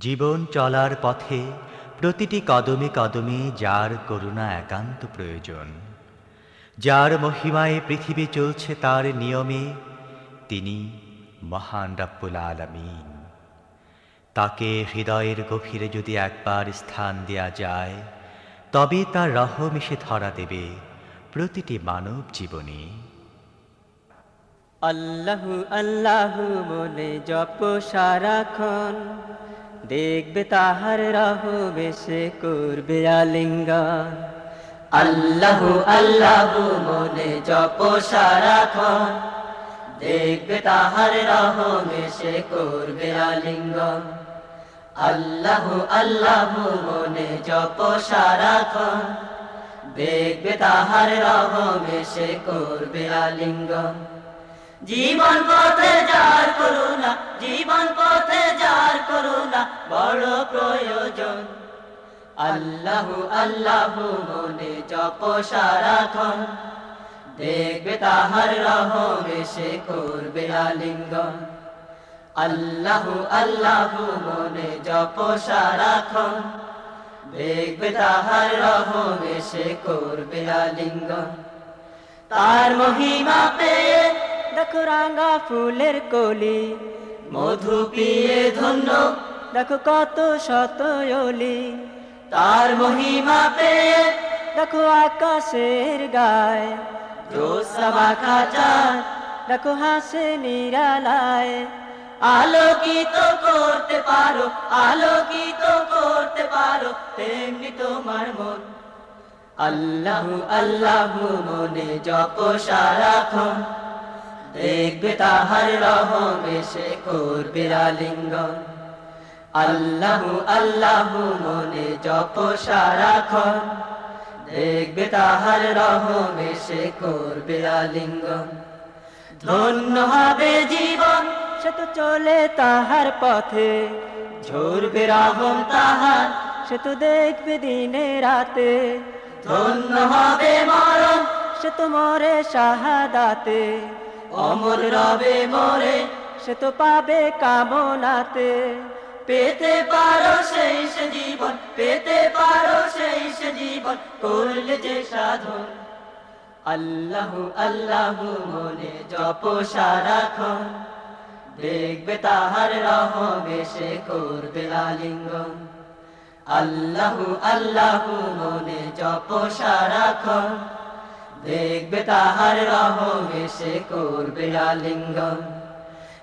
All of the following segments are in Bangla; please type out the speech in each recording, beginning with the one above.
জীবন চলার পথে প্রতিটি কদমে কদমে যার করুণা একান্ত প্রয়োজন। যার মহিমায় পৃথিবী চলছে তার নিয়মে, তিনি মহান রাব্বুল আলামিন। তাকে হৃদয়ের গভীরে যদি একবার স্থান দেয়া যায়, তবে তার রহম এসে ধরা দেবে প্রতিটি মানব জীবনে। আল্লাহু আল্লাহু বলে জপ সারাক্ষণ দেখবে তাহার রহবে সে করবে আলিঙ্গন আল্লাহু আল্লাহু মনে জপ সারাক্ষণ দেখবে তাহার রহবে সে করবে আলিঙ্গন আল্লাহু আল্লাহু মনে জপ সারাক্ষণ দেখবে তাহার রহবে সে করবে আলিঙ্গন জীবন করুণা, জীবন পথে যার করুণা, বড় প্রয়োজন। আল্লাহু আল্লাহু মনে জপ সারাক্ষণ দেখবে তাহার রহমে সে করবে আলিঙ্গন। আল্লাহু আল্লাহু মনে জপ সারাক্ষণ দেখবে তাহার রহমে সে করবে আলিঙ্গন। তার মহিমা পেয়ে দেখো রাঙা ফুলের কলি, মধু পিয়ে ধন্য, দেখো কত শতয়লি তার মহিমা পেয়ে দেখো আকাশের গায় দেখো হাসে নিরালায়। আলোকিত করতে পারো, আলোকিত করতে পারো, তেমনি তোমার মন। আল্লাহ আল্লাহু মনে জপ সারাক্ষণ দেখবে তাহার রহমে সে করবে আলিঙ্গন আল্লাহু আল্লাহু মনে জপ সারাক্ষণ দেখবে তাহার রহমে সে করবে আলিঙ্গন ধন্য হবে জীবন, সে তো চলে তাহার পথে। ঝরবে রহম তাহার, সে তো দেখবে দিনে রাতে। ধন্য হবে মরণ, সে তো মরে শাহাদাতে। অমর রবে মরে সে তো পাবে কামনাতে। পেতে পারো সেই সে জীবন পেতে পারো সেই সে জীবন করলে যে সাধন। আল্লাহু আল্লাহু মনে জপ সারাক্ষণ দেখবে তাহার রহমে সে করবে আলিঙ্গন। আল্লাহু আল্লাহু মনে জপ সারাক্ষণ দেখবে তাহার রহমে সে করবে আলিঙ্গন।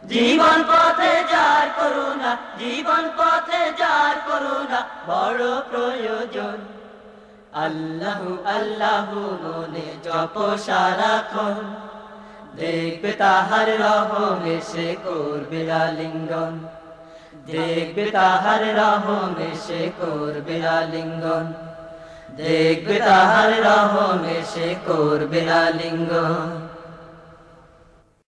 জীবন পথে যার করুণা, জীবন পথে যার করুণা, বড় প্রয়োজন। আল্লাহু আল্লাহু মনে জপ সারাক্ষণ দেখবে তাহার রহমে সে করবে আলিঙ্গন। দেখবে তাহার রহমে সে করবে আলিঙ্গন। দেখবে তাহার রহমে সে করবে আলিঙ্গন